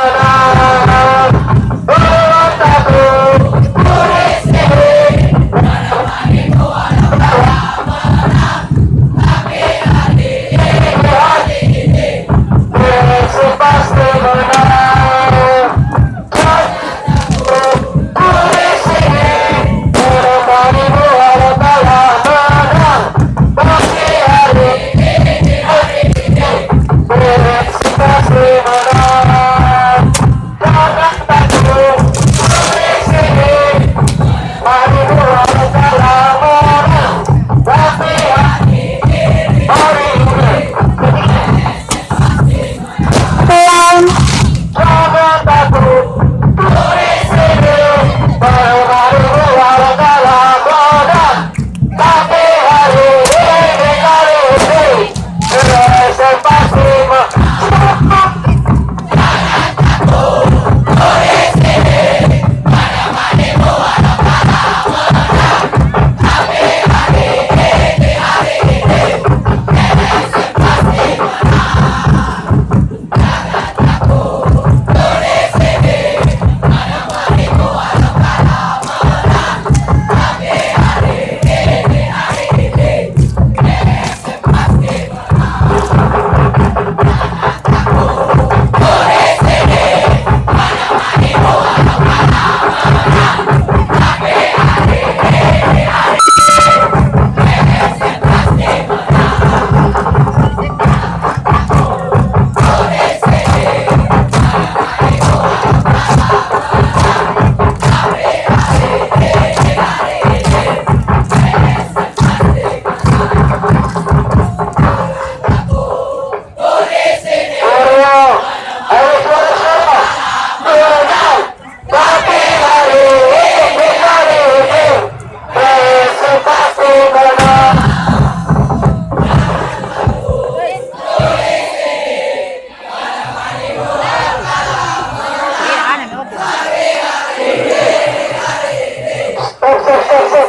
la la Oh, oh, oh.